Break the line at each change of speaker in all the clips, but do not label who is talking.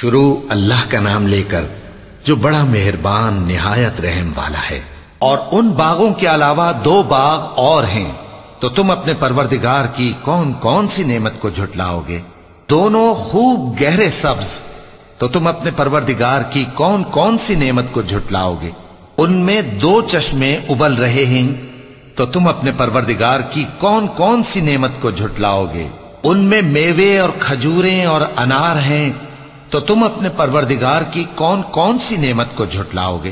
شروع اللہ کا نام لے کر جو بڑا مہربان نہایت رحم والا ہے۔ اور ان باغوں کے علاوہ دو باغ اور ہیں۔ تو تم اپنے پروردگار کی کون کون سی نعمت کو جھٹلاؤ گے؟ دونوں خوب گہرے سبز۔ تو تم اپنے پروردگار کی کون کون سی نعمت کو جھٹلاؤ گے؟ ان میں دو چشمے ابل رہے ہیں۔ تو تم اپنے پروردگار کی کون کون سی نعمت کو جھٹلاؤ گے؟ ان میں میوے اور کھجوریں اور انار ہیں۔ تو تم اپنے پروردگار کی کون کون سی نعمت کو جھٹلاؤ گے؟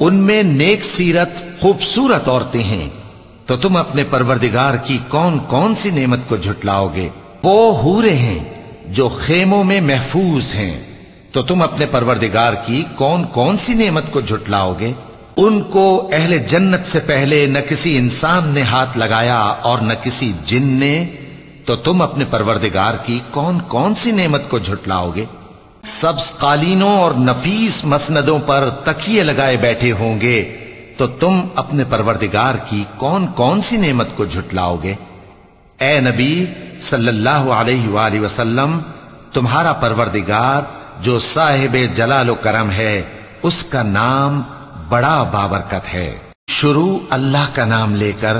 ان میں نیک سیرت، خوبصورت عورتیں ہیں۔ تو تم اپنے پروردگار کی کون کون سی نعمت کو جھٹلاؤ گے؟ وہ ہورے ہیں جو خیموں میں محفوظ ہیں۔ تو تم اپنے پروردگار کی کون کون سی نعمت کو جھٹلاؤ گے؟ ان کو اہل جنت سے پہلے نہ کسی انسان نے ہاتھ لگایا اور نہ کسی جن نے، تو تم اپنے پروردگار کی کون کون سی نعمت کو جھٹلاؤ گے؟ سبز قالینوں اور نفیس مسندوں پر تکیے لگائے بیٹھے ہوں گے، تو تم اپنے پروردگار کی کون کون سی نعمت کو جھٹلاؤ گے؟ اے نبی صلی اللہ علیہ وآلہ وسلم، تمہارا پروردگار جو صاحب جلال و کرم ہے، اس کا نام بڑا بابرکت ہے۔ شروع اللہ کا نام لے کر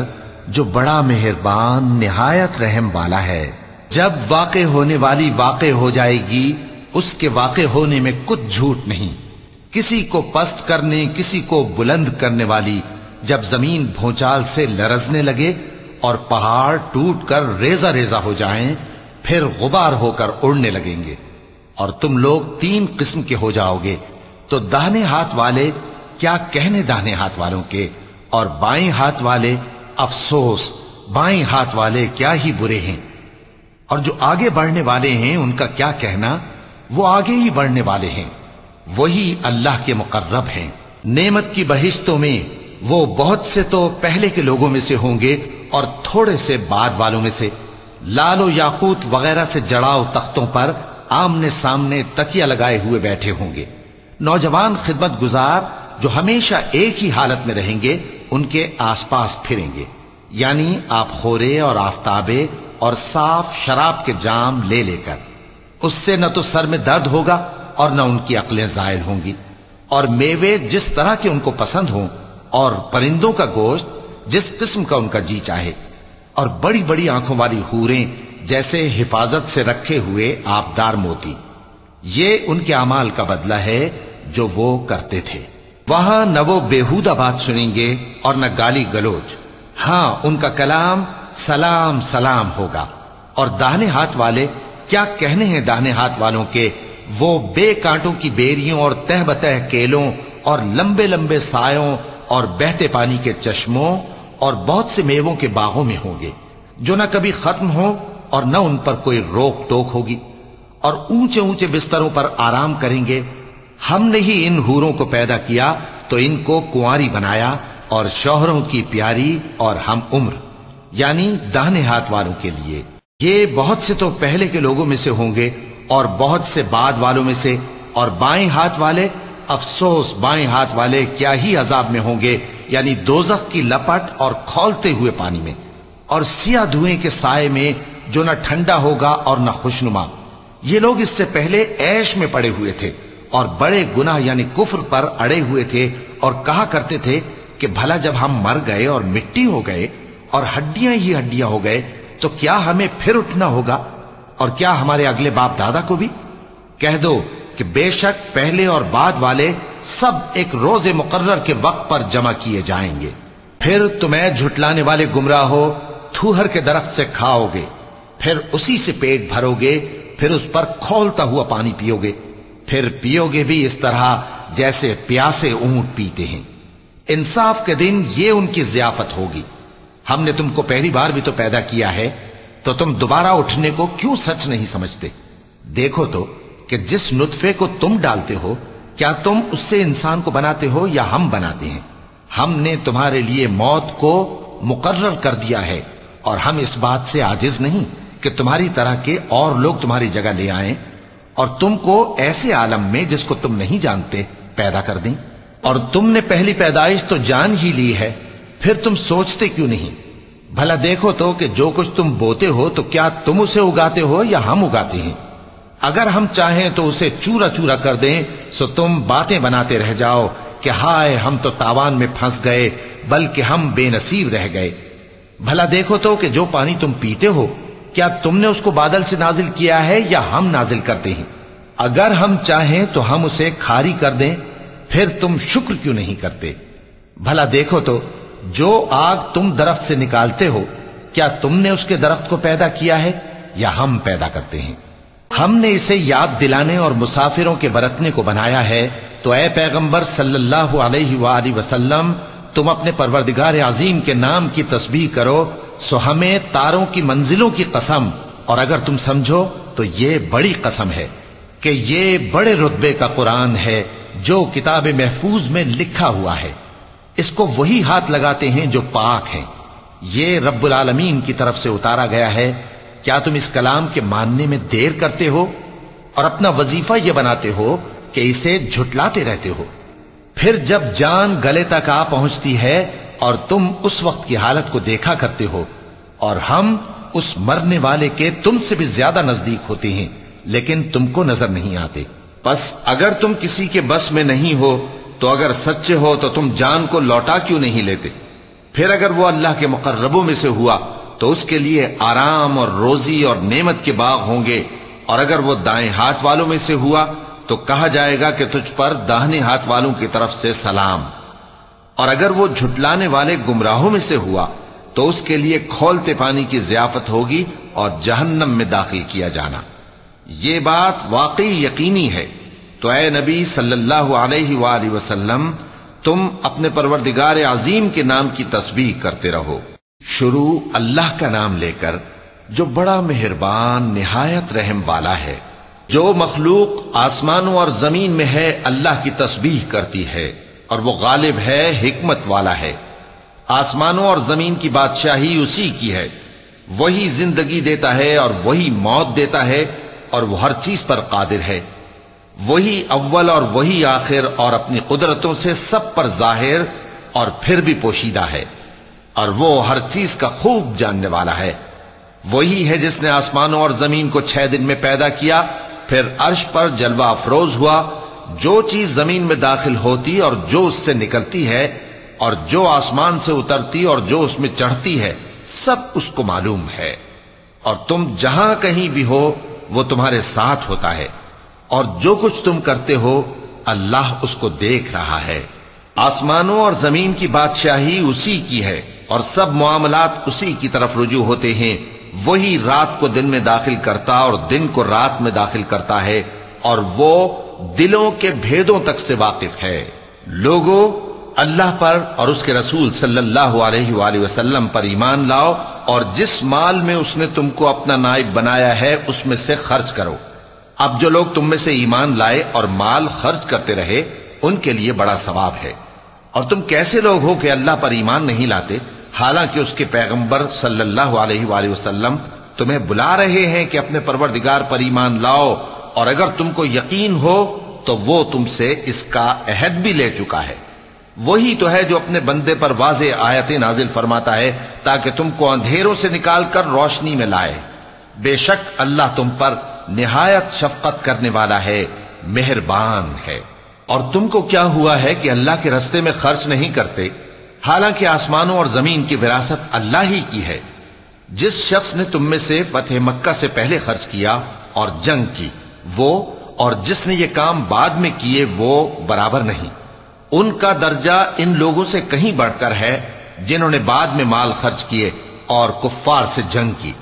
جو بڑا مہربان، نہایت رحم والا ہے۔ جب واقع ہونے والی واقع ہو جائے گی اس کے واقع ہونے میں کچھ جھوٹ نہیں۔ کسی کو پست کرنے، کسی کو بلند کرنے والی جب زمین بھونچال سے لرزنے لگے اور پہاڑ ٹوٹ کر ریزہ ریزہ ہو جائیں، پھر غبار ہو کر اڑنے لگیں گے۔ اور تم لوگ تین قسم کے ہو جاؤ گے۔ تو دہنے ہاتھ والے، کیا کہنے داہنے ہاتھ والوں کے؟ اور بائیں ہاتھ والے، افسوس، بائیں ہاتھ والے کیا ہی برے ہیں؟ اور جو آگے بڑھنے والے ہیں، ان کا کیا کہنا؟ وہ آگے ہی بڑھنے والے ہیں۔ وہی اللہ کے مقرب ہیں۔ نعمت کی بہشتوں میں وہ بہت سے تو پہلے کے لوگوں میں سے ہوں گے اور تھوڑے سے بعد والوں میں سے۔ لال و یاقوت وغیرہ سے جڑاؤ تختوں پر آمنے سامنے تکیا لگائے ہوئے بیٹھے ہوں گے۔ نوجوان خدمت گزار جو ہمیشہ ایک ہی حالت میں رہیں گے، ان کے آس پاس پھریں گے۔ یعنی آپ خورے اور آفتابے اور صاف شراب کے جام لے لے کر۔ اس سے نہ تو سر میں درد ہوگا اور نہ ان کی عقلیں زائل ہوں گی۔ اور میوے جس طرح کے ان کو پسند ہوں، اور پرندوں کا گوشت جس قسم کا ان کا جی چاہے۔ اور بڑی بڑی آنکھوں والی ہوریں جیسے حفاظت سے رکھے ہوئے آبدار موتی۔ یہ ان کے امال کا بدلہ ہے جو وہ کرتے تھے۔ وہاں نہ وہ بےحودہ بات سنیں گے اور نہ گالی گلوچ۔ ہاں ان کا کلام سلام سلام ہوگا۔ اور داہنے ہاتھ والے کیا کہنے ہیں داہنے ہاتھ والوں کے؟ وہ بے کانٹوں کی بیریوں اور تہ بتہ کیلوں اور لمبے لمبے سایوں اور بہتے پانی کے چشموں اور بہت سے میووں کے باغوں میں ہوں گے، جو نہ کبھی ختم ہو اور نہ ان پر کوئی روک ٹوک ہوگی۔ اور اونچے اونچے بستروں پر آرام کریں گے۔ ہم نے ہی ان ہوروں کو پیدا کیا، تو ان کو کنواری بنایا اور شوہروں کی پیاری اور ہم عمر یعنی داہنے ہاتھ والوں کے لیے۔ یہ بہت سے تو پہلے کے لوگوں میں سے ہوں گے اور بہت سے بعد والوں میں سے، اور بائیں ہاتھ والے، افسوس، بائیں ہاتھ والے کیا ہی عذاب میں ہوں گے یعنی دوزخ کی لپٹ اور کھولتے ہوئے پانی میں، اور سیاہ دھوئیں کے سائے میں جو نہ ٹھنڈا ہوگا اور نہ خوشنما۔ یہ لوگ اس سے پہلے ایش میں پڑے ہوئے تھے، اور بڑے گناہ یعنی کفر پر اڑے ہوئے تھے، اور کہا کرتے تھے کہ بھلا جب ہم مر گئے اور مٹی ہو گئے، اور ہڈیاں ہی ہڈیاں ہو گئے تو کیا ہمیں پھر اٹھنا ہوگا؟ اور کیا ہمارے اگلے باپ دادا کو بھی؟ کہہ دو کہ بے شک پہلے اور بعد والے سب ایک روز مقرر کے وقت پر جمع کیے جائیں گے۔ پھر تمہیں جھٹلانے والے گمراہ ہو، تھوہر کے درخت سے کھاؤ گے۔ پھر اسی سے پیٹ بھرو گے، پھر اس پر کھولتا ہوا پانی پیو گے۔ پھر پیو گے بھی اس طرح جیسے پیاسے اونٹ پیتے ہیں۔ انصاف کے دن یہ ان کی ضیافت ہوگی۔ ہم نے تم کو پہلی بار بھی تو پیدا کیا ہے، تو تم دوبارہ اٹھنے کو کیوں سچ نہیں سمجھتے؟ دیکھو تو کہ جس نطفے کو تم ڈالتے ہو، کیا تم اس سے انسان کو بناتے ہو یا ہم بناتے ہیں؟ ہم نے تمہارے لیے موت کو مقرر کر دیا ہے، اور ہم اس بات سے عاجز نہیں کہ تمہاری طرح کے اور لوگ تمہاری جگہ لے آئیں، اور تم کو ایسے عالم میں جس کو تم نہیں جانتے پیدا کر دیں۔ اور تم نے پہلی پیدائش تو جان ہی لی ہے۔ پھر تم سوچتے کیوں نہیں؟ بھلا دیکھو تو کہ جو کچھ تم بوتے ہو تو کیا تم اسے اگاتے ہو یا ہم اگاتے ہیں؟ اگر ہم چاہیں تو اسے چورا چورا کر دیں، سو تم باتیں بناتے رہ جاؤ کہ ہائے ہم تو تاوان میں پھنس گئے، بلکہ ہم بے نصیب رہ گئے۔ بھلا دیکھو تو کہ جو پانی تم پیتے ہو، کیا تم نے اس کو بادل سے نازل کیا ہے یا ہم نازل کرتے ہیں؟ اگر ہم چاہیں تو ہم اسے کھاری کر دیں، پھر تم شکر کیوں نہیں کرتے؟ بھلا دیکھو تو جو آگ تم درخت سے نکالتے ہو، کیا تم نے اس کے درخت کو پیدا کیا ہے یا ہم پیدا کرتے ہیں؟ ہم نے اسے یاد دلانے اور مسافروں کے برتنے کو بنایا ہے۔ تو اے پیغمبر صلی اللہ علیہ وآلہ وسلم، تم اپنے پروردگار عظیم کے نام کی تسبیح کرو، سو ہمیں تاروں کی منزلوں کی قسم۔ اور اگر تم سمجھو، تو یہ بڑی قسم ہے کہ یہ بڑے رتبے کا قرآن ہے جو کتاب محفوظ میں لکھا ہوا ہے۔ اس کو وہی ہاتھ لگاتے ہیں جو پاک ہیں۔ یہ رب العالمین کی طرف سے اتارا گیا ہے۔ کیا تم اس کلام کے ماننے میں دیر کرتے ہو اور اپنا وظیفہ یہ بناتے ہو کہ اسے جھٹلاتے رہتے ہو؟ پھر جب جان گلے تک آ پہنچتی ہے اور تم اس وقت کی حالت کو دیکھا کرتے ہو اور ہم اس مرنے والے کے تم سے بھی زیادہ نزدیک ہوتے ہیں، لیکن تم کو نظر نہیں آتے۔ بس اگر تم کسی کے بس میں نہیں ہو تو اگر سچے ہو تو تم جان کو لوٹا کیوں نہیں لیتے؟ پھر اگر وہ اللہ کے مقربوں میں سے ہوا، تو اس کے لیے آرام اور روزی اور نعمت کے باغ ہوں گے۔ اور اگر وہ دائیں ہاتھ والوں میں سے ہوا، تو کہا جائے گا کہ تجھ پر داہنے ہاتھ والوں کی طرف سے سلام۔ اور اگر وہ جھٹلانے والے گمراہوں میں سے ہوا، تو اس کے لیے کھولتے پانی کی ضیافت ہوگی اور جہنم میں داخل کیا جانا۔ یہ بات واقعی یقینی ہے۔ تو اے نبی صلی اللہ علیہ وآلہ وسلم، تم اپنے پروردگار عظیم کے نام کی تسبیح کرتے رہو۔ شروع اللہ کا نام لے کر، جو بڑا مہربان، نہایت رحم والا ہے، جو مخلوق آسمانوں اور زمین میں ہے، اللہ کی تسبیح کرتی ہے، اور وہ غالب ہے، حکمت والا ہے۔ آسمانوں اور زمین کی بادشاہی اسی کی ہے۔ وہی زندگی دیتا ہے اور وہی موت دیتا ہے، اور وہ ہر چیز پر قادر ہے۔ وہی اول اور وہی آخر اور اپنی قدرتوں سے سب پر ظاہر اور پھر بھی پوشیدہ ہے اور وہ ہر چیز کا خوب جاننے والا ہے۔ وہی ہے جس نے آسمانوں اور زمین کو چھ دن میں پیدا کیا، پھر عرش پر جلوہ افروز ہوا۔ جو چیز زمین میں داخل ہوتی اور جو اس سے نکلتی ہے، اور جو آسمان سے اترتی اور جو اس میں چڑھتی ہے، سب اس کو معلوم ہے۔ اور تم جہاں کہیں بھی ہو، وہ تمہارے ساتھ ہوتا ہے۔ اور جو کچھ تم کرتے ہو، اللہ اس کو دیکھ رہا ہے۔ آسمانوں اور زمین کی بادشاہی اسی کی ہے اور سب معاملات اسی کی طرف رجوع ہوتے ہیں۔ وہی رات کو دن میں داخل کرتا اور دن کو رات میں داخل کرتا ہے اور وہ دلوں کے بھیدوں تک سے واقف ہے۔ لوگوں اللہ پر اور اس کے رسول صلی اللہ علیہ وآلہ وسلم پر ایمان لاؤ اور جس مال میں اس نے تم کو اپنا نائب بنایا ہے، اس میں سے خرچ کرو۔ اب جو لوگ تم میں سے ایمان لائے اور مال خرچ کرتے رہے، ان کے لیے بڑا ثواب ہے۔ اور تم کیسے لوگ ہو کہ اللہ پر ایمان نہیں لاتے؟ حالانکہ اس کے پیغمبر صلی اللہ علیہ وآلہ وسلم تمہیں بلا رہے ہیں کہ اپنے پروردگار پر ایمان لاؤ۔ اور اگر تم کو یقین ہو، تو وہ تم سے اس کا عہد بھی لے چکا ہے۔ وہی تو ہے جو اپنے بندے پر واضح آیتیں نازل فرماتا ہے، تاکہ تم کو اندھیروں سے نکال کر روشنی میں لائے۔ بے شک اللہ تم پر نہایت شفقت کرنے والا ہے، مہربان ہے۔ اور تم کو کیا ہوا ہے کہ اللہ کے رستے میں خرچ نہیں کرتے؟ حالانکہ آسمانوں اور زمین کی وراثت اللہ ہی کی ہے۔ جس شخص نے تم میں سے فتح مکہ سے پہلے خرچ کیا اور جنگ کی، وہ اور جس نے یہ کام بعد میں کیے، وہ برابر نہیں۔ ان کا درجہ ان لوگوں سے کہیں بڑھ کر ہے جنہوں نے بعد میں مال خرچ کیے اور کفار سے جنگ کی۔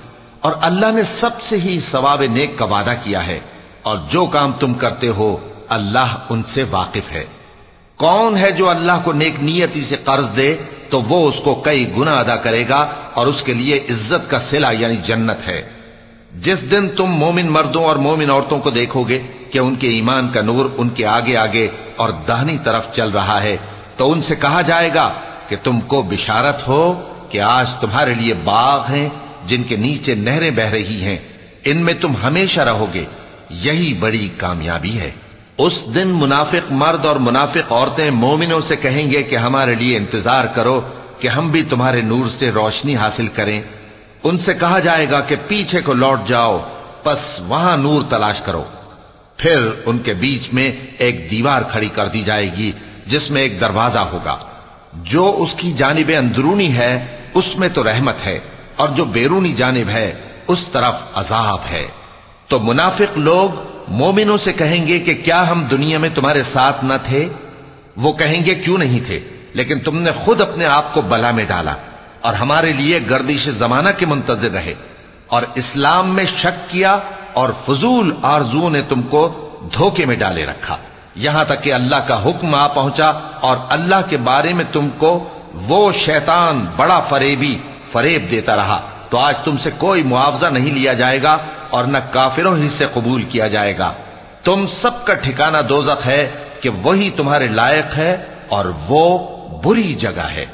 اور اللہ نے سب سے ہی ثواب نیک کا وعدہ کیا ہے، اور جو کام تم کرتے ہو، اللہ ان سے واقف ہے۔ کون ہے جو اللہ کو نیک نیتی سے قرض دے، تو وہ اس کو کئی گنا ادا کرے گا، اور اس کے لیے عزت کا سلا یعنی جنت ہے۔ جس دن تم مومن مردوں اور مومن عورتوں کو دیکھو گے کہ ان کے ایمان کا نور ان کے آگے آگے اور دہنی طرف چل رہا ہے، تو ان سے کہا جائے گا کہ تم کو بشارت ہو کہ آج تمہارے لیے باغ ہیں جن کے نیچے نہریں بہ رہی ہیں، ان میں تم ہمیشہ رہو گے۔ یہی بڑی کامیابی ہے۔ اس دن منافق مرد اور منافق عورتیں مومنوں سے کہیں گے کہ ہمارے لیے انتظار کرو کہ ہم بھی تمہارے نور سے روشنی حاصل کریں۔ ان سے کہا جائے گا کہ پیچھے کو لوٹ جاؤ، پس وہاں نور تلاش کرو۔ پھر ان کے بیچ میں ایک دیوار کھڑی کر دی جائے گی، جس میں ایک دروازہ ہوگا۔ جو اس کی جانب اندرونی ہے، اس میں تو رحمت ہے۔ اور جو بیرونی جانب ہے، اس طرف عذاب ہے۔ تو منافق لوگ مومنوں سے کہیں گے کہ کیا ہم دنیا میں تمہارے ساتھ نہ تھے؟ وہ کہیں گے کیوں نہیں تھے؟ لیکن تم نے خود اپنے آپ کو بلا میں ڈالا اور ہمارے لیے گردش زمانہ کے منتظر رہے۔ اور اسلام میں شک کیا اور فضول آرزو نے تم کو دھوکے میں ڈالے رکھا۔ یہاں تک کہ اللہ کا حکم آ پہنچا اور اللہ کے بارے میں تم کو وہ شیطان بڑا فریبی فریب دیتا رہا۔ تو آج تم سے کوئی معاوضہ نہیں لیا جائے گا اور نہ کافروں ہی سے قبول کیا جائے گا۔ تم سب کا ٹھکانہ دوزخ ہے کہ وہی تمہارے لائق ہے اور وہ بری جگہ ہے۔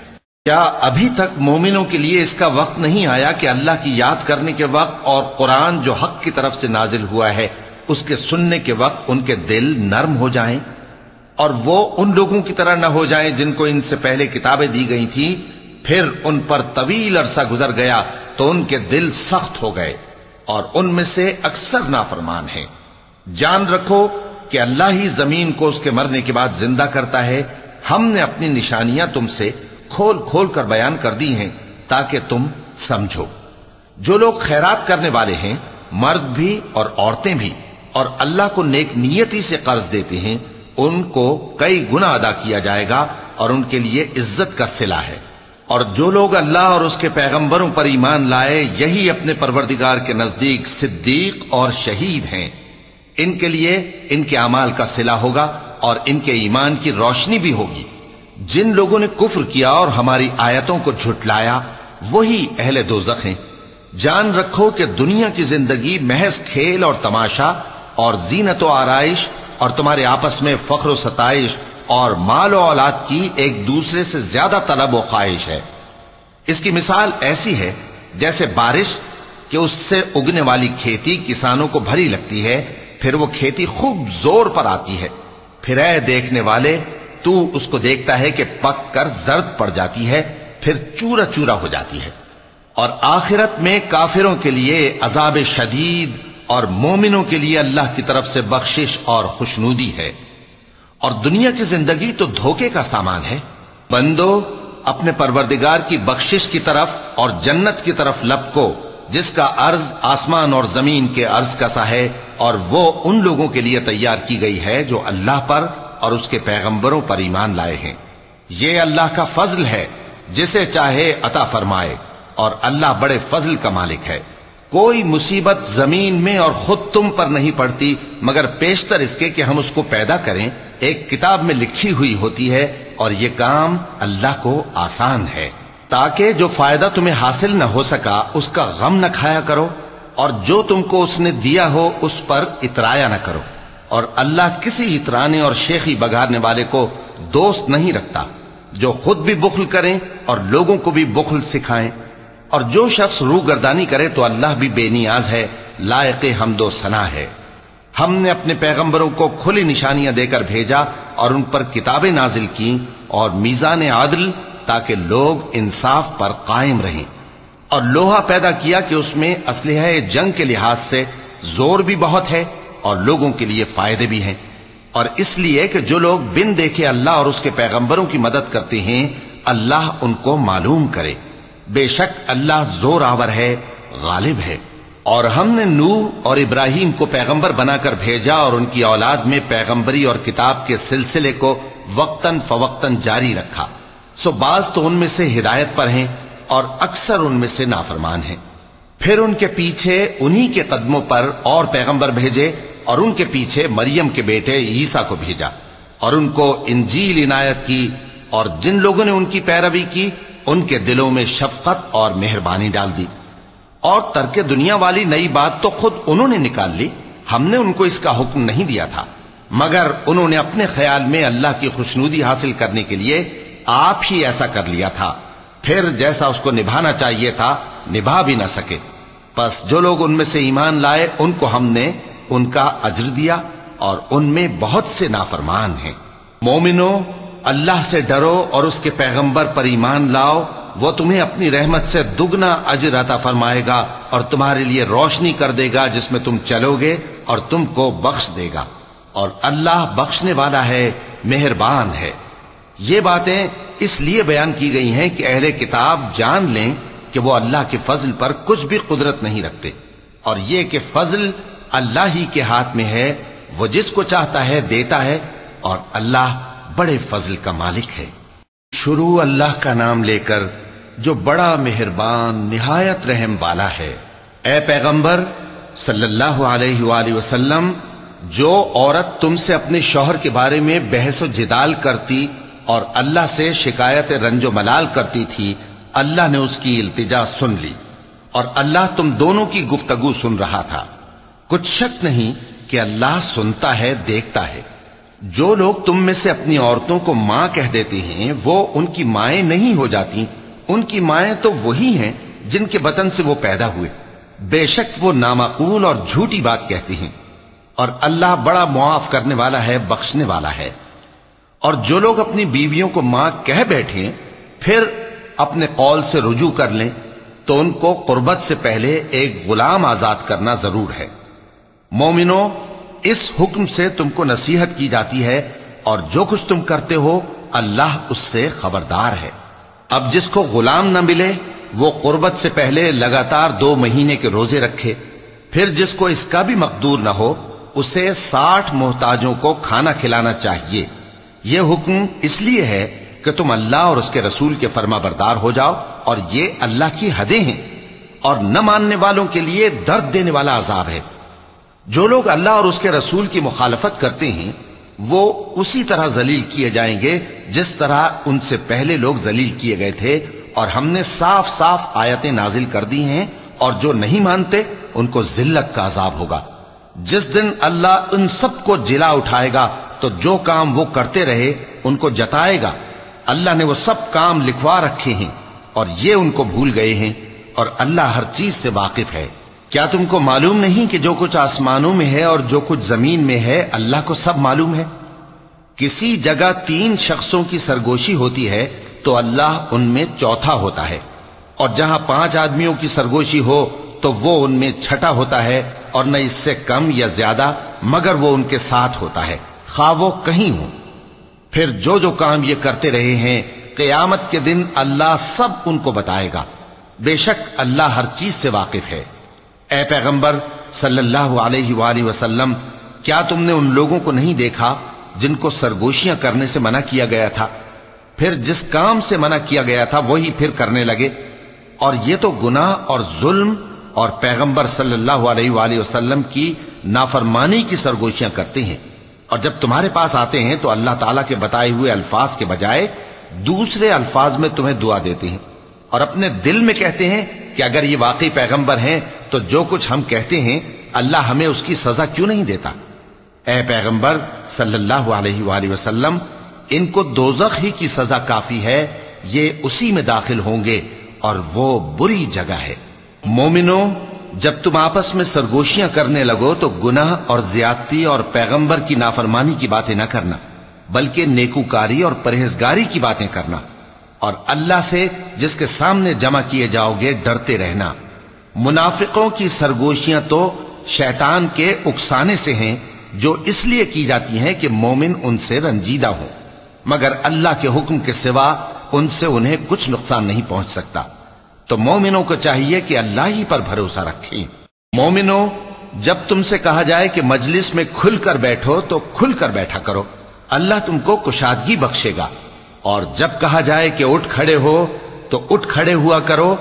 کیا ابھی تک مومنوں کے لیے اس کا وقت نہیں آیا کہ اللہ کی یاد کرنے کے وقت اور قرآن جو حق کی طرف سے نازل ہوا ہے، اس کے سننے کے وقت ان کے دل نرم ہو جائیں؟ اور وہ ان لوگوں کی طرح نہ ہو جائیں جن کو ان سے پہلے کتابیں دی گئی تھی پھر ان پر طویل عرصہ گزر گیا تو ان کے دل سخت ہو گئے اور ان میں سے اکثر نافرمان ہیں۔ جان رکھو کہ اللہ ہی زمین کو اس کے مرنے کے بعد زندہ کرتا ہے۔ ہم نے اپنی نشانیاں تم سے کھول کھول کر بیان کر دی ہیں تاکہ تم سمجھو۔ جو لوگ خیرات کرنے والے ہیں، مرد بھی اور عورتیں بھی، اور اللہ کو نیک نیتی سے قرض دیتے ہیں، ان کو کئی گنا ادا کیا جائے گا اور ان کے لیے عزت کا سلا ہے۔ اور جو لوگ اللہ اور اس کے پیغمبروں پر ایمان لائے، یہی اپنے پروردگار کے نزدیک صدیق اور شہید ہیں۔ ان کے لیے ان کے اعمال کا سلا ہوگا اور ان کے ایمان کی روشنی بھی ہوگی۔ جن لوگوں نے کفر کیا اور ہماری آیتوں کو جھٹلایا، وہی اہل دوزخ ہیں۔ جان رکھو کہ دنیا کی زندگی محض کھیل اور تماشا اور زینت و آرائش اور تمہارے آپس میں فخر و ستائش اور مال و اولاد کی ایک دوسرے سے زیادہ طلب و خواہش ہے۔ اس کی مثال ایسی ہے، جیسے بارش کہ اس سے اگنے والی کھیتی کسانوں کو بھری لگتی ہے، پھر وہ کھیتی خوب زور پر آتی ہے۔ پھر اے دیکھنے والے، تو اس کو دیکھتا ہے کہ پک کر زرد پڑ جاتی ہے، پھر چورا چورا ہو جاتی ہے۔ اور آخرت میں کافروں کے لیے عذاب شدید اور مومنوں کے لیے اللہ کی طرف سے بخشش اور خوشنودی ہے۔ اور دنیا کی زندگی تو دھوکے کا سامان ہے۔ بندو، اپنے پروردگار کی بخشش کی طرف اور جنت کی طرف لپ کو، جس کا عرض آسمان اور زمین کے عرض کا سا ہے، اور وہ ان لوگوں کے لیے تیار کی گئی ہے جو اللہ پر اور اس کے پیغمبروں پر ایمان لائے ہیں۔ یہ اللہ کا فضل ہے، جسے چاہے عطا فرمائے، اور اللہ بڑے فضل کا مالک ہے۔ کوئی مصیبت زمین میں اور خود تم پر نہیں پڑتی، مگر پیشتر اس کے کہ ہم اس کو پیدا کریں۔ ایک کتاب میں لکھی ہوئی ہوتی ہے اور یہ کام اللہ کو آسان ہے۔ تاکہ جو فائدہ تمہیں حاصل نہ ہو سکا، اس کا غم نہ کھایا کرو اور جو تم کو اس نے دیا ہو، اس پر اترایا نہ کرو۔ اور اللہ کسی اترانے اور شیخی بگارنے والے کو دوست نہیں رکھتا۔ جو خود بھی بخل کریں اور لوگوں کو بھی بخل سکھائیں۔ اور جو شخص روح گردانی کرے تو اللہ بھی بے نیاز ہے، لائق حمد و سنا ہے۔ ہم نے اپنے پیغمبروں کو کھلی نشانیاں دے کر بھیجا اور ان پر کتابیں نازل کی اور میزان عادل تاکہ لوگ انصاف پر قائم رہیں۔ اور لوہا پیدا کیا کہ اس میں اسلحہ جنگ کے لحاظ سے زور بھی بہت ہے اور لوگوں کے لیے فائدے بھی ہیں۔ اور اس لیے کہ جو لوگ بن دیکھے اللہ اور اس کے پیغمبروں کی مدد کرتے ہیں، اللہ ان کو معلوم کرے۔ بے شک اللہ زور آور ہے، غالب ہے۔ اور ہم نے نوح اور ابراہیم کو پیغمبر بنا کر بھیجا اور ان کی اولاد میں پیغمبری اور کتاب کے سلسلے کو وقتاً فوقتاً جاری رکھا۔ سو بعض تو ان میں سے ہدایت پر ہیں اور اکثر ان میں سے نافرمان ہیں۔ پھر ان کے پیچھے انہی کے قدموں پر اور پیغمبر بھیجے اور ان کے پیچھے مریم کے بیٹے عیسیٰ کو بھیجا اور ان کو انجیل عنایت کی اور جن لوگوں نے ان کی پیروی کی، ان کے دلوں میں شفقت اور مہربانی ڈال دی۔ اور ترک دنیا والی نئی بات تو خود انہوں نے نکال لی، ہم نے ان کو اس کا حکم نہیں دیا تھا۔ مگر انہوں نے اپنے خیال میں اللہ کی خوشنودی حاصل کرنے کے لیے آپ ہی ایسا کر لیا تھا۔ پھر جیسا اس کو نبھانا چاہیے تھا، نبھا بھی نہ سکے۔ پس جو لوگ ان میں سے ایمان لائے، ان کو ہم نے ان کا اجر دیا اور ان میں بہت سے نافرمان ہیں۔ مومنوں اللہ سے ڈرو اور اس کے پیغمبر پر ایمان لاؤ۔ وہ تمہیں اپنی رحمت سے دگنا اجر عطا فرمائے گا اور تمہارے لیے روشنی کر دے گا جس میں تم چلو گے اور تم کو بخش دے گا اور اللہ بخشنے والا ہے، مہربان ہے۔ یہ باتیں اس لیے بیان کی گئی ہیں کہ اہل کتاب جان لیں کہ وہ اللہ کے فضل پر کچھ بھی قدرت نہیں رکھتے۔ اور یہ کہ فضل اللہ ہی کے ہاتھ میں ہے، وہ جس کو چاہتا ہے دیتا ہے اور اللہ بڑے فضل کا مالک ہے۔ شروع اللہ کا نام لے کر جو بڑا مہربان، نہایت رحم والا ہے۔ اے پیغمبر، صلی اللہ علیہ وآلہ وسلم، جو عورت تم سے اپنے شوہر کے بارے میں بحث و جدال کرتی اور اللہ سے شکایت رنج و ملال کرتی تھی، اللہ نے اس کی التجا سن لی اور اللہ تم دونوں کی گفتگو سن رہا تھا۔ کچھ شک نہیں کہ اللہ سنتا ہے، دیکھتا ہے۔ جو لوگ تم میں سے اپنی عورتوں کو ماں کہہ دیتے ہیں، وہ ان کی مائیں نہیں ہو جاتی۔ ان کی مائیں تو وہی ہیں جن کے بطن سے وہ پیدا ہوئے۔ بے شک وہ نامعقول اور جھوٹی بات کہتی ہیں۔ اور اللہ بڑا معاف کرنے والا ہے، بخشنے والا ہے۔ اور جو لوگ اپنی بیویوں کو ماں کہہ بیٹھے پھر اپنے قول سے رجوع کر لیں، تو ان کو قربت سے پہلے ایک غلام آزاد کرنا ضرور ہے۔ مومنو اس حکم سے تم کو نصیحت کی جاتی ہے اور جو کچھ تم کرتے ہو، اللہ اس سے خبردار ہے۔ اب جس کو غلام نہ ملے، وہ قربت سے پہلے لگاتار دو مہینے کے روزے رکھے۔ پھر جس کو اس کا بھی مقدور نہ ہو، اسے ساٹھ محتاجوں کو کھانا کھلانا چاہیے۔ یہ حکم اس لیے ہے کہ تم اللہ اور اس کے رسول کے فرما بردار ہو جاؤ اور یہ اللہ کی حدیں ہیں۔ اور نہ ماننے والوں کے لیے درد دینے والا عذاب ہے۔ جو لوگ اللہ اور اس کے رسول کی مخالفت کرتے ہیں، وہ اسی طرح ذلیل کیے جائیں گے جس طرح ان سے پہلے لوگ ذلیل کیے گئے تھے اور ہم نے صاف صاف آیتیں نازل کر دی ہیں اور جو نہیں مانتے، ان کو ذلت کا عذاب ہوگا۔ جس دن اللہ ان سب کو جلا اٹھائے گا، تو جو کام وہ کرتے رہے، ان کو جتائے گا۔ اللہ نے وہ سب کام لکھوا رکھے ہیں اور یہ ان کو بھول گئے ہیں اور اللہ ہر چیز سے واقف ہے۔ کیا تم کو معلوم نہیں کہ جو کچھ آسمانوں میں ہے اور جو کچھ زمین میں ہے، اللہ کو سب معلوم ہے؟ کسی جگہ تین شخصوں کی سرگوشی ہوتی ہے تو اللہ ان میں چوتھا ہوتا ہے۔ اور جہاں پانچ آدمیوں کی سرگوشی ہو تو وہ ان میں چھٹا ہوتا ہے اور نہ اس سے کم یا زیادہ، مگر وہ ان کے ساتھ ہوتا ہے۔ خواہ وہ کہیں ہوں۔ پھر جو جو کام یہ کرتے رہے ہیں، قیامت کے دن اللہ سب ان کو بتائے گا۔ بے شک اللہ ہر چیز سے واقف ہے۔ اے پیغمبر صلی اللہ علیہ وآلہ وسلم، کیا تم نے ان لوگوں کو نہیں دیکھا جن کو سرگوشیاں کرنے سے منع کیا گیا تھا؟ پھر جس کام سے منع کیا گیا تھا وہی پھر کرنے لگے۔ اور یہ تو گناہ اور ظلم اور پیغمبر صلی اللہ علیہ وآلہ وسلم کی نافرمانی کی سرگوشیاں کرتے ہیں۔ اور جب تمہارے پاس آتے ہیں تو اللہ تعالیٰ کے بتائے ہوئے الفاظ کے بجائے دوسرے الفاظ میں تمہیں دعا دیتے ہیں۔ اور اپنے دل میں کہتے ہیں کہ اگر یہ واقعی پیغمبر ہیں تو جو کچھ ہم کہتے ہیں، اللہ ہمیں اس کی سزا کیوں نہیں دیتا؟ اے پیغمبر، صلی اللہ علیہ وآلہ وسلم، ان کو دوزخ ہی کی سزا کافی ہے، یہ اسی میں داخل ہوں گے اور وہ بری جگہ ہے۔ مومنو، جب تم آپس میں سرگوشیاں کرنے لگو تو گناہ اور زیادتی اور پیغمبر کی نافرمانی کی باتیں نہ کرنا، بلکہ نیکوکاری اور پرہیزگاری کی باتیں کرنا۔ اور اللہ سے جس کے سامنے جمع کیے جاؤ گے، ڈرتے رہنا۔ منافقوں کی سرگوشیاں تو شیطان کے اکسانے سے ہیں، جو اس لیے کی جاتی ہیں کہ مومن ان سے رنجیدہ ہوں۔ مگر اللہ کے حکم کے سوا ان سے انہیں کچھ نقصان نہیں پہنچ سکتا۔ تو مومنوں کو چاہیے کہ اللہ ہی پر بھروسہ رکھیں۔ مومنوں جب تم سے کہا جائے کہ مجلس میں کھل کر بیٹھو تو کھل کر بیٹھا کرو۔ اللہ تم کو کشادگی بخشے گا۔ اور جب کہا جائے کہ اٹھ کھڑے ہو تو اٹھ کھڑے ہوا کرو۔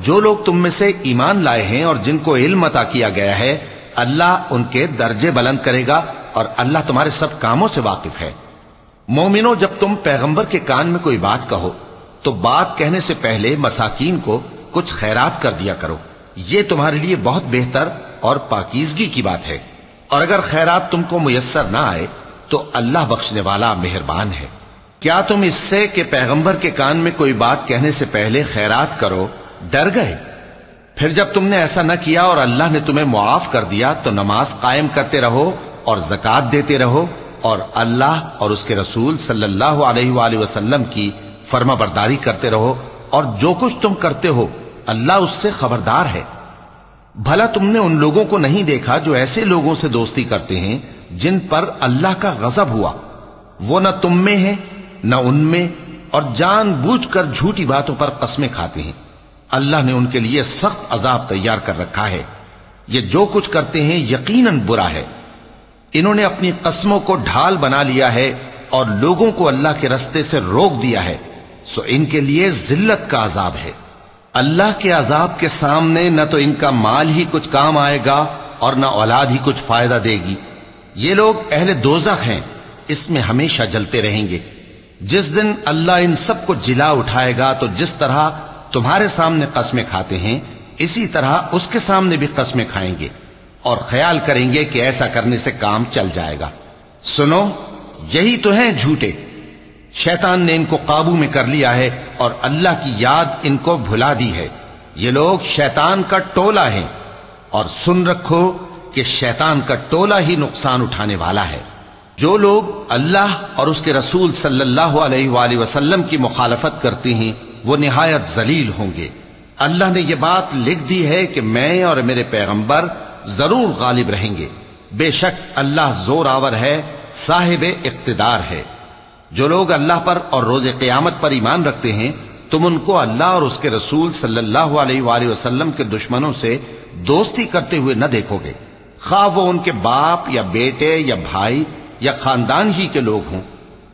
جو لوگ تم میں سے ایمان لائے ہیں اور جن کو علم عطا کیا گیا ہے، اللہ ان کے درجے بلند کرے گا اور اللہ تمہارے سب کاموں سے واقف ہے۔ مومنو، جب تم پیغمبر کے کان میں کوئی بات کہو، تو بات کہنے سے پہلے مساکین کو کچھ خیرات کر دیا کرو۔ یہ تمہارے لیے بہت بہتر اور پاکیزگی کی بات ہے۔ اور اگر خیرات تم کو میسر نہ آئے، تو اللہ بخشنے والا مہربان ہے۔ کیا تم اس سے کہ پیغمبر کے کان میں کوئی بات کہنے سے پہلے خیرات کرو؟ ڈر گئے۔ پھر جب تم نے ایسا نہ کیا اور اللہ نے تمہیں معاف کر دیا، تو نماز قائم کرتے رہو اور زکات دیتے رہو اور اللہ اور اس کے رسول صلی اللہ علیہ وآلہ وسلم کی فرما برداری کرتے رہو اور جو کچھ تم کرتے ہو، اللہ اس سے خبردار ہے۔ بھلا تم نے ان لوگوں کو نہیں دیکھا جو ایسے لوگوں سے دوستی کرتے ہیں جن پر اللہ کا غضب ہوا۔ وہ نہ تم میں ہے نہ ان میں اور جان بوجھ کر جھوٹی باتوں پر قسمیں کھاتے ہیں۔ اللہ نے ان کے لیے سخت عذاب تیار کر رکھا ہے۔ یہ جو کچھ کرتے ہیں یقیناً برا ہے۔ انہوں نے اپنی قسموں کو ڈھال بنا لیا ہے اور لوگوں کو اللہ کے رستے سے روک دیا ہے۔ سو ان کے لیے ذلت کا عذاب ہے۔ اللہ کے عذاب کے سامنے نہ تو ان کا مال ہی کچھ کام آئے گا اور نہ اولاد ہی کچھ فائدہ دے گی۔ یہ لوگ اہل دوزخ ہیں۔ اس میں ہمیشہ جلتے رہیں گے۔ جس دن اللہ ان سب کو جلا اٹھائے گا تو جس طرح تمہارے سامنے قسمیں کھاتے ہیں، اسی طرح اس کے سامنے بھی قسمیں کھائیں گے، اور خیال کریں گے کہ ایسا کرنے سے کام چل جائے گا۔ سنو، یہی تو ہیں جھوٹے۔ شیطان نے ان کو قابو میں کر لیا ہے اور اللہ کی یاد ان کو بھلا دی ہے۔ یہ لوگ شیطان کا ٹولہ ہیں۔ اور سن رکھو کہ شیطان کا ٹولہ ہی نقصان اٹھانے والا ہے۔ جو لوگ اللہ اور اس کے رسول صلی اللہ علیہ وآلہ وسلم کی مخالفت کرتے ہیں وہ نہایت ذلیل ہوں گے۔ اللہ نے یہ بات لکھ دی ہے کہ میں اور میرے پیغمبر ضرور غالب رہیں گے۔ بے شک اللہ زور آور ہے، صاحب اقتدار ہے۔ جو لوگ اللہ پر اور روز قیامت پر ایمان رکھتے ہیں، تم ان کو اللہ اور اس کے رسول صلی اللہ علیہ وآلہ وسلم کے دشمنوں سے دوستی کرتے ہوئے نہ دیکھو گے۔ خواہ وہ ان کے باپ یا بیٹے یا بھائی یا خاندان ہی کے لوگ ہوں۔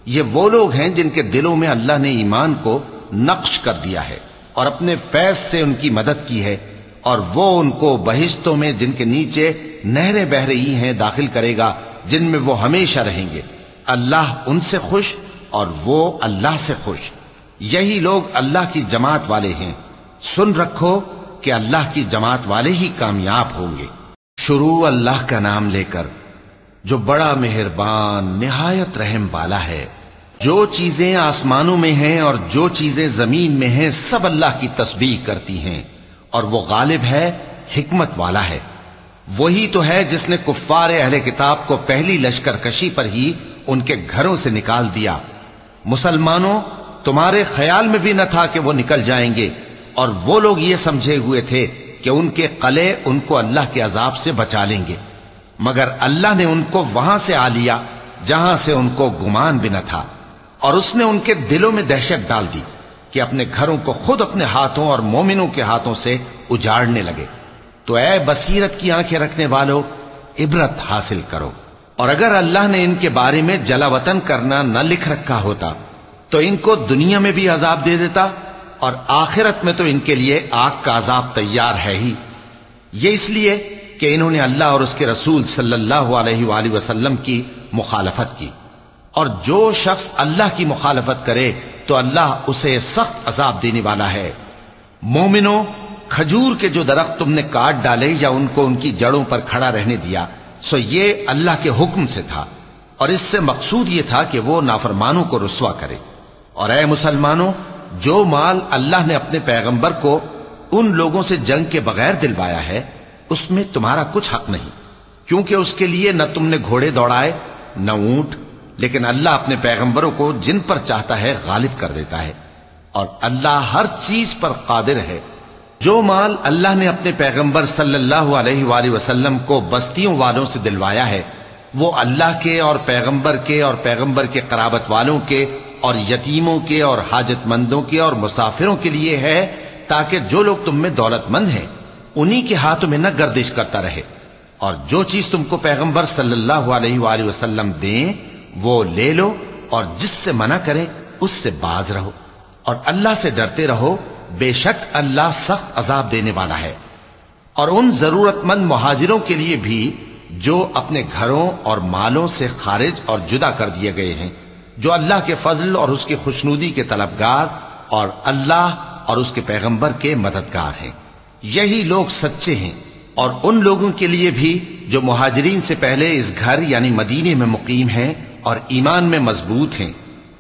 یہ وہ لوگ ہیں جن کے دلوں میں اللہ نے ایمان کو نقش کر دیا ہے اور اپنے فیض سے ان کی مدد کی ہے اور وہ ان کو بہشتوں میں جن کے نیچے نہریں بہ رہی ہیں داخل کرے گا، جن میں وہ ہمیشہ رہیں گے۔ اللہ ان سے خوش اور وہ اللہ سے خوش۔ یہی لوگ اللہ کی جماعت والے ہیں۔ سن رکھو کہ اللہ کی جماعت والے ہی کامیاب ہوں گے۔ شروع اللہ کا نام لے کر، جو بڑا مہربان، نہایت رحم والا ہے۔ جو چیزیں آسمانوں میں ہیں اور جو چیزیں زمین میں ہیں، سب اللہ کی تسبیح کرتی ہیں۔ اور وہ غالب ہے، حکمت والا ہے۔ وہی تو ہے جس نے کفار اہل کتاب کو پہلی لشکر کشی پر ہی ان کے گھروں سے نکال دیا۔ مسلمانوں، تمہارے خیال میں بھی نہ تھا کہ وہ نکل جائیں گے۔ اور وہ لوگ یہ سمجھے ہوئے تھے کہ ان کے قلعے ان کو اللہ کے عذاب سے بچا لیں گے۔ مگر اللہ نے ان کو وہاں سے آ لیا، جہاں سے ان کو گمان بھی نہ تھا۔ اور اس نے ان کے دلوں میں دہشت ڈال دی کہ اپنے گھروں کو خود اپنے ہاتھوں اور مومنوں کے ہاتھوں سے اجاڑنے لگے۔ تو اے بصیرت کی آنکھیں رکھنے والوں عبرت حاصل کرو۔ اور اگر اللہ نے ان کے بارے میں جلا وطن کرنا نہ لکھ رکھا ہوتا، تو ان کو دنیا میں بھی عذاب دے دیتا، اور آخرت میں تو ان کے لیے آگ کا عذاب تیار ہے ہی۔ یہ اس لیے کہ انہوں نے اللہ اور اس کے رسول صلی اللہ علیہ وآلہ وسلم کی مخالفت کی۔ اور جو شخص اللہ کی مخالفت کرے تو اللہ اسے سخت عذاب دینے والا ہے۔ مومنوں، کھجور کے جو درخت تم نے کاٹ ڈالے یا ان کو ان کی جڑوں پر کھڑا رہنے دیا، سو یہ اللہ کے حکم سے تھا۔ اور اس سے مقصود یہ تھا کہ وہ نافرمانوں کو رسوا کرے۔ اور اے مسلمانوں، جو مال اللہ نے اپنے پیغمبر کو ان لوگوں سے جنگ کے بغیر دلوایا ہے، اس میں تمہارا کچھ حق نہیں، کیونکہ اس کے لیے نہ تم نے گھوڑے دوڑائے، نہ اونٹ لیکن اللہ اپنے پیغمبروں کو جن پر چاہتا ہے غالب کر دیتا ہے اور اللہ ہر چیز پر قادر ہے۔ جو مال اللہ نے اپنے پیغمبر صلی اللہ علیہ وآلہ وسلم کو بستیوں والوں سے دلوایا ہے، وہ اللہ کے اور پیغمبر کے اور پیغمبر کے قرابت والوں کے اور یتیموں کے اور حاجت مندوں کے اور مسافروں کے لیے ہے تاکہ جو لوگ تم میں دولت مند ہیں، انہی کے ہاتھوں میں نہ گردش کرتا رہے۔ اور جو چیز تم کو پیغمبر صلی اللہ علیہ وآلہ وسلم دیں وہ لے لو اور جس سے منع کرے اس سے باز رہو اور اللہ سے ڈرتے رہو، بے شک اللہ سخت عذاب دینے والا ہے۔ اور ان ضرورت مند مہاجروں کے لیے بھی جو اپنے گھروں اور مالوں سے خارج اور جدا کر دیے گئے ہیں، جو اللہ کے فضل اور اس کی خوشنودی کے طلبگار اور اللہ اور اس کے پیغمبر کے مددگار ہیں۔ یہی لوگ سچے ہیں۔ اور ان لوگوں کے لیے بھی جو مہاجرین سے پہلے اس گھر یعنی مدینے میں مقیم ہیں اور ایمان میں مضبوط ہیں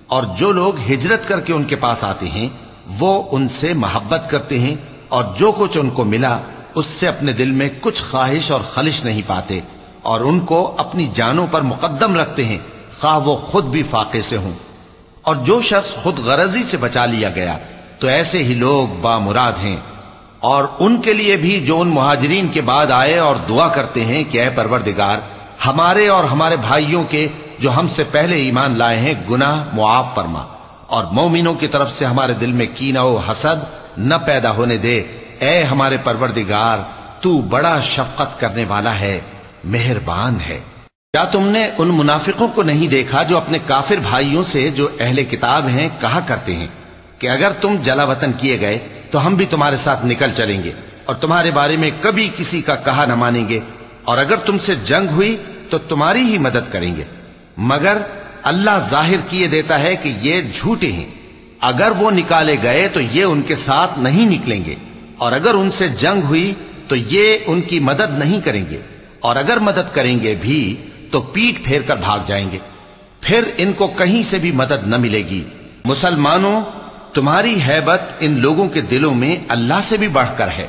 اور جو لوگ ہجرت کر کے ان کے پاس آتے ہیں، وہ ان سے محبت کرتے ہیں اور جو کچھ ان کو ملا، اس سے اپنے دل میں کچھ خواہش اور خلش نہیں پاتے اور ان کو اپنی جانوں پر مقدم رکھتے ہیں۔ خواہ وہ خود بھی فاقے سے ہوں۔ اور جو شخص خود غرضی سے بچا لیا گیا، تو ایسے ہی لوگ بامراد ہیں۔ اور ان کے لیے بھی جو ان مہاجرین کے بعد آئے اور دعا کرتے ہیں کہ اے پروردگار، ہمارے اور ہمارے بھائیوں کے جو ہم سے پہلے ایمان لائے ہیں، گناہ معاف فرما۔ اور مومنوں کی طرف سے ہمارے دل میں کینہ و حسد نہ پیدا ہونے دے۔ اے ہمارے پروردگار، تو بڑا شفقت کرنے والا ہے، مہربان ہے۔ کیا تم نے ان منافقوں کو نہیں دیکھا جو اپنے کافر بھائیوں سے جو اہل کتاب ہیں کہا کرتے ہیں کہ اگر تم جلا وطن کیے گئے تو ہم بھی تمہارے ساتھ نکل چلیں گے اور تمہارے بارے میں کبھی کسی کا کہا نہ مانیں گے۔ اور اگر تم سے جنگ ہوئی تو تمہاری ہی مدد کریں گے۔ مگر اللہ ظاہر کیے دیتا ہے کہ یہ جھوٹے ہیں۔ اگر وہ نکالے گئے تو یہ ان کے ساتھ نہیں نکلیں گے۔ اور اگر ان سے جنگ ہوئی تو یہ ان کی مدد نہیں کریں گے۔ اور اگر مدد کریں گے بھی تو پیٹ پھیر کر بھاگ جائیں گے۔ پھر ان کو کہیں سے بھی مدد نہ ملے گی۔ مسلمانوں، تمہاری حیبت ان لوگوں کے دلوں میں اللہ سے بھی بڑھ کر ہے۔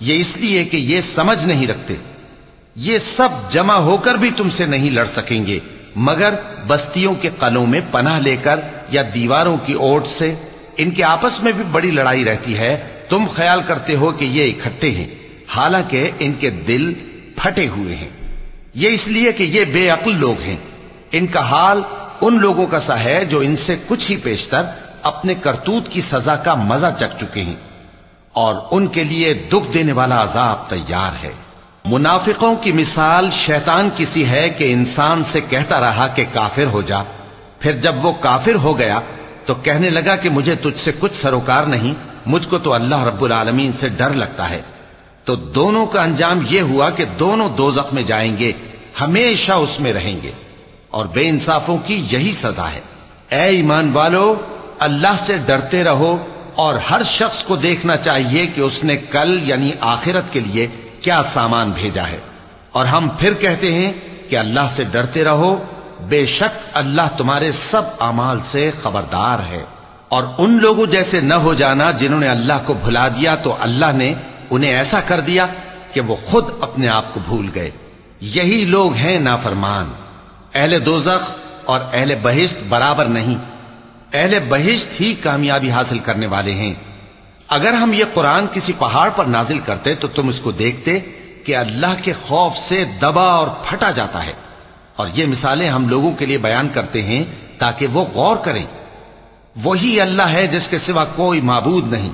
یہ اس لیے کہ یہ سمجھ نہیں رکھتے۔ یہ سب جمع ہو کر بھی تم سے نہیں لڑ سکیں گے۔ مگر بستیوں کے قلوں میں پناہ لے کر یا دیواروں کی اوٹ سے ان کے آپس میں بھی بڑی لڑائی رہتی ہے، تم خیال کرتے ہو کہ یہ اکٹھے ہیں۔ حالانکہ ان کے دل پھٹے ہوئے ہیں۔ یہ اس لیے کہ یہ بے عقل لوگ ہیں۔ ان کا حال ان لوگوں کا سا ہے جو ان سے کچھ ہی پیشتر اپنے کرتوت کی سزا کا مزہ چک چکے ہیں۔ اور ان کے لیے دکھ دینے والا عذاب تیار ہے۔ منافقوں کی مثال شیطان کسی ہے کہ انسان سے کہتا رہا کہ کافر ہو جا۔ پھر جب وہ کافر ہو گیا تو کہنے لگا کہ مجھے تجھ سے کچھ سروکار نہیں، مجھ کو تو اللہ رب العالمین سے ڈر لگتا ہے۔ تو دونوں کا انجام یہ ہوا کہ دونوں دوزخ میں جائیں گے، ہمیشہ اس میں رہیں گے۔ اور بے انصافوں کی یہی سزا ہے۔ اے ایمان والو، اللہ سے ڈرتے رہو اور ہر شخص کو دیکھنا چاہیے کہ اس نے کل یعنی آخرت کے لیے کیا سامان بھیجا ہے۔ اور ہم پھر کہتے ہیں کہ اللہ سے ڈرتے رہو، بے شک اللہ تمہارے سب اعمال سے خبردار ہے۔ اور ان لوگوں جیسے نہ ہو جانا جنہوں نے اللہ کو بھلا دیا تو اللہ نے انہیں ایسا کر دیا کہ وہ خود اپنے آپ کو بھول گئے۔ یہی لوگ ہیں نافرمان۔ اہل دوزخ اور اہل بہشت برابر نہیں۔ اہل بہشت ہی کامیابی حاصل کرنے والے ہیں۔ اگر ہم یہ قرآن کسی پہاڑ پر نازل کرتے تو تم اس کو دیکھتے کہ اللہ کے خوف سے دبا اور پھٹا جاتا ہے۔ اور یہ مثالیں ہم لوگوں کے لیے بیان کرتے ہیں تاکہ وہ غور کریں۔ وہی اللہ ہے جس کے سوا کوئی معبود نہیں۔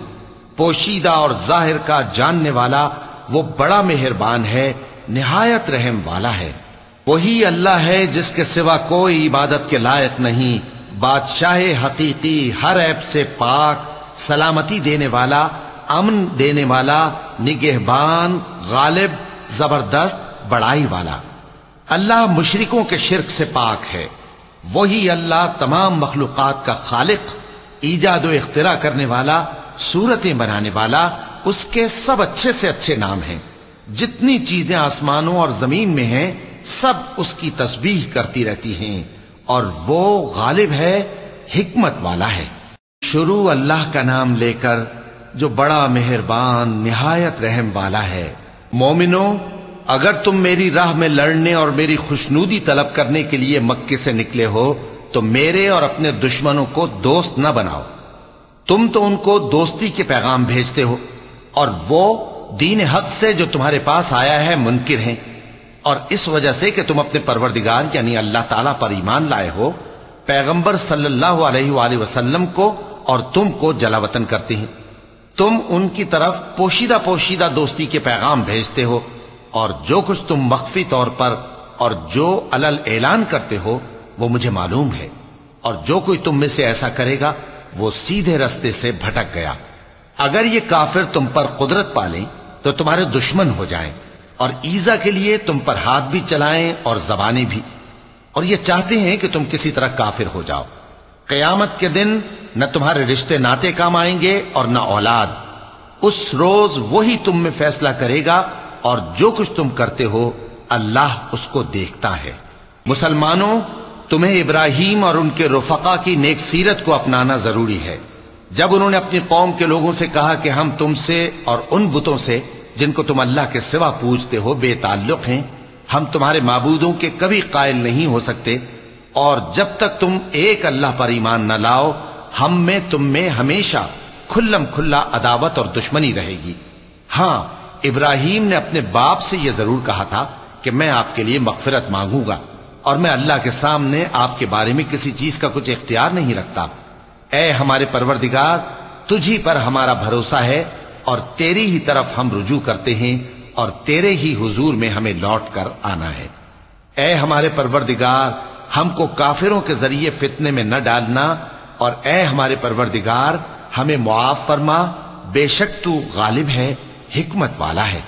پوشیدہ اور ظاہر کا جاننے والا وہ بڑا مہربان ہے، نہایت رحم والا ہے۔ وہی اللہ ہے جس کے سوا کوئی عبادت کے لائق نہیں۔ بادشاہ حقیقی ہر ایپ سے پاک سلامتی دینے والا، امن دینے والا، نگہبان، غالب، زبردست، بڑائی والا۔ اللہ مشرکوں کے شرک سے پاک ہے۔ وہی اللہ تمام مخلوقات کا خالق، ایجاد و اختراع کرنے والا، صورتیں بنانے والا، اس کے سب اچھے سے اچھے نام ہیں۔ جتنی چیزیں آسمانوں اور زمین میں ہیں، سب اس کی تسبیح کرتی رہتی ہیں۔ اور وہ غالب ہے، حکمت والا ہے۔ شروع اللہ کا نام لے کر جو بڑا مہربان، نہایت رحم والا ہے۔ مومنو اگر تم میری راہ میں لڑنے اور میری خوشنودی طلب کرنے کے لیے مکے سے نکلے ہو، تو میرے اور اپنے دشمنوں کو دوست نہ بناؤ۔ تم تو ان کو دوستی کے پیغام بھیجتے ہو، اور وہ دین حق سے جو تمہارے پاس آیا ہے منکر ہیں۔ اور اس وجہ سے کہ تم اپنے پروردگار یعنی اللہ تعالیٰ پر ایمان لائے ہو، پیغمبر صلی اللہ علیہ وآلہ وسلم کو اور تم کو جلا وطن کرتے ہیں۔ تم ان کی طرف پوشیدہ پوشیدہ دوستی کے پیغام بھیجتے ہو اور جو کچھ تم مخفی طور پر اور جو علل اعلان کرتے ہو، وہ مجھے معلوم ہے۔ اور جو کوئی تم میں سے ایسا کرے گا، وہ سیدھے رستے سے بھٹک گیا۔ اگر یہ کافر تم پر قدرت پالیں، تو تمہارے دشمن ہو جائیں۔ اور ایزا کے لیے تم پر ہاتھ بھی چلائیں اور زبانیں بھی۔ اور یہ چاہتے ہیں کہ تم کسی طرح کافر ہو جاؤ۔ قیامت کے دن نہ تمہارے رشتے ناتے کام آئیں گے اور نہ اولاد۔ اس روز وہی تم میں فیصلہ کرے گا اور جو کچھ تم کرتے ہو، اللہ اس کو دیکھتا ہے۔ مسلمانوں، تمہیں ابراہیم اور ان کے رفقا کی نیک سیرت کو اپنانا ضروری ہے۔ جب انہوں نے اپنی قوم کے لوگوں سے کہا کہ ہم تم سے اور ان بتوں سے، جن کو تم اللہ کے سوا پوچھتے ہو، بے تعلق ہیں، ہم تمہارے معبودوں کے کبھی قائل نہیں ہو سکتے۔ اور جب تک تم ایک اللہ پر ایمان نہ لاؤ ہم میں تم میں ہمیشہ کھلم کھلا عداوت اور دشمنی رہے گی۔ ہاں ابراہیم نے اپنے باپ سے یہ ضرور کہا تھا کہ میں آپ کے لیے مغفرت مانگوں گا اور میں اللہ کے سامنے آپ کے بارے میں کسی چیز کا کچھ اختیار نہیں رکھتا۔ اے ہمارے پروردگار تجھی پر ہمارا بھروسہ ہے اور تیری ہی طرف ہم رجوع کرتے ہیں اور تیرے ہی حضور میں ہمیں لوٹ کر آنا ہے۔ اے ہمارے پروردگار، ہم کو کافروں کے ذریعے فتنے میں نہ ڈالنا اور اے ہمارے پروردگار، ہمیں معاف فرما، بے شک تو غالب ہے، حکمت والا ہے۔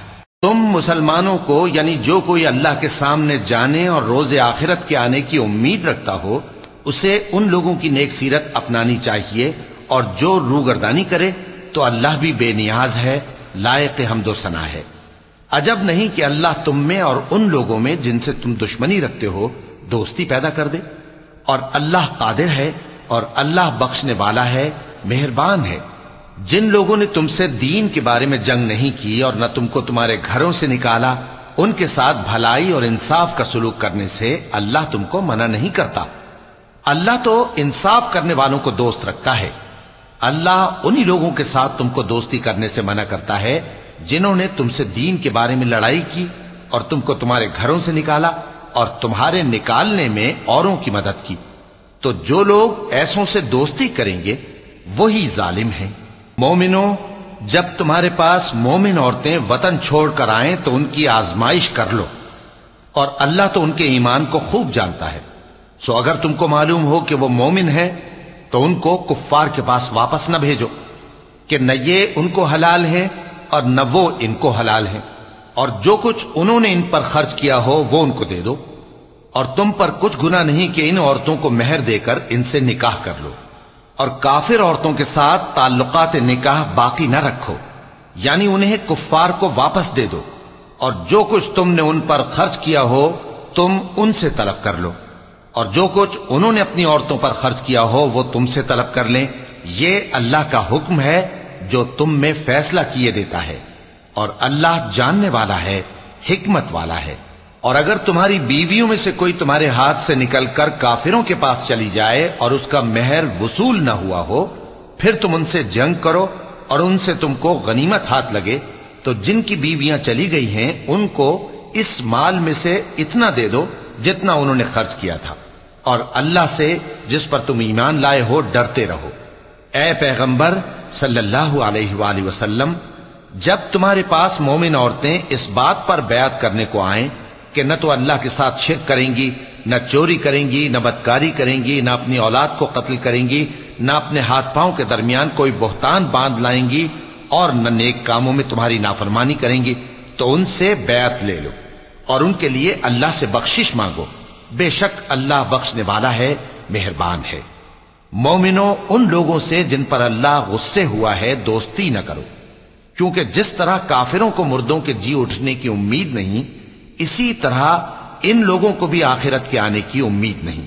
تم مسلمانوں کو یعنی جو کوئی اللہ کے سامنے جانے اور روز آخرت کے آنے کی امید رکھتا ہو، اسے ان لوگوں کی نیک سیرت اپنانی چاہیے۔ اور جو روگردانی کرے، تو اللہ بھی بے نیاز ہے، لائق حمد و ثنا ہے۔ عجب نہیں کہ اللہ تم میں اور ان لوگوں میں، جن سے تم دشمنی رکھتے ہو، دوستی پیدا کر دے۔ اور اللہ قادر ہے اور اللہ بخشنے والا ہے، مہربان ہے۔ جن لوگوں نے تم سے دین کے بارے میں جنگ نہیں کی اور نہ تم کو تمہارے گھروں سے نکالا، ان کے ساتھ بھلائی اور انصاف کا سلوک کرنے سے اللہ تم کو منع نہیں کرتا۔ اللہ تو انصاف کرنے والوں کو دوست رکھتا ہے۔ اللہ انہی لوگوں کے ساتھ تم کو دوستی کرنے سے منع کرتا ہے جنہوں نے تم سے دین کے بارے میں لڑائی کی اور تم کو تمہارے گھروں سے نکالا اور تمہارے نکالنے میں اوروں کی مدد کی۔ تو جو لوگ ایسوں سے دوستی کریں گے، وہی ظالم ہیں۔ مومنو جب تمہارے پاس مومن عورتیں وطن چھوڑ کر آئیں تو ان کی آزمائش کر لو۔ اور اللہ تو ان کے ایمان کو خوب جانتا ہے۔ سو اگر تم کو معلوم ہو کہ وہ مومن ہے تو ان کو کفار کے پاس واپس نہ بھیجو کہ نہ یہ ان کو حلال ہے اور نہ وہ ان کو حلال ہے اور جو کچھ انہوں نے ان پر خرچ کیا ہو، وہ ان کو دے دو۔ اور تم پر کچھ گنا نہیں کہ ان عورتوں کو مہر دے کر ان سے نکاح کر لو۔ اور کافر عورتوں کے ساتھ تعلقات نکاح باقی نہ رکھو۔ یعنی انہیں کفار کو واپس دے دو۔ اور جو کچھ تم نے ان پر خرچ کیا ہو، تم ان سے طلب کر لو۔ اور جو کچھ انہوں نے اپنی عورتوں پر خرچ کیا ہو، وہ تم سے طلب کر لیں۔ یہ اللہ کا حکم ہے جو تم میں فیصلہ کیے دیتا ہے۔ اور اللہ جاننے والا ہے، حکمت والا ہے۔ اور اگر تمہاری بیویوں میں سے کوئی تمہارے ہاتھ سے نکل کر کافروں کے پاس چلی جائے اور اس کا مہر وصول نہ ہوا ہو، پھر تم ان سے جنگ کرو اور ان سے تم کو غنیمت ہاتھ لگے۔ تو جن کی بیویاں چلی گئی ہیں، ان کو اس مال میں سے اتنا دے دو جتنا انہوں نے خرچ کیا تھا۔ اور اللہ سے جس پر تم ایمان لائے ہو، ڈرتے رہو۔ اے پیغمبر صلی اللہ علیہ وآلہ وسلم، جب تمہارے پاس مومن عورتیں اس بات پر بیعت کرنے کو آئیں کہ نہ تو اللہ کے ساتھ شرک کریں گی، نہ چوری کریں گی، نہ بدکاری کریں گی، نہ اپنی اولاد کو قتل کریں گی، نہ اپنے ہاتھ پاؤں کے درمیان کوئی بہتان باندھ لائیں گی اور نہ نیک کاموں میں تمہاری نافرمانی کریں گی، تو ان سے بیعت لے لو اور ان کے لیے اللہ سے بخشش مانگو۔ بے شک اللہ بخشنے والا ہے، مہربان ہے۔ مومنو، ان لوگوں سے جن پر اللہ غصے ہوا ہے، دوستی نہ کرو۔ کیونکہ جس طرح کافروں کو مردوں کے جی اٹھنے کی امید نہیں اسی طرح ان لوگوں کو بھی آخرت کے آنے کی امید نہیں۔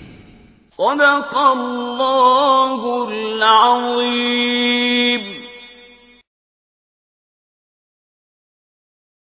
صدق اللہ العظیم۔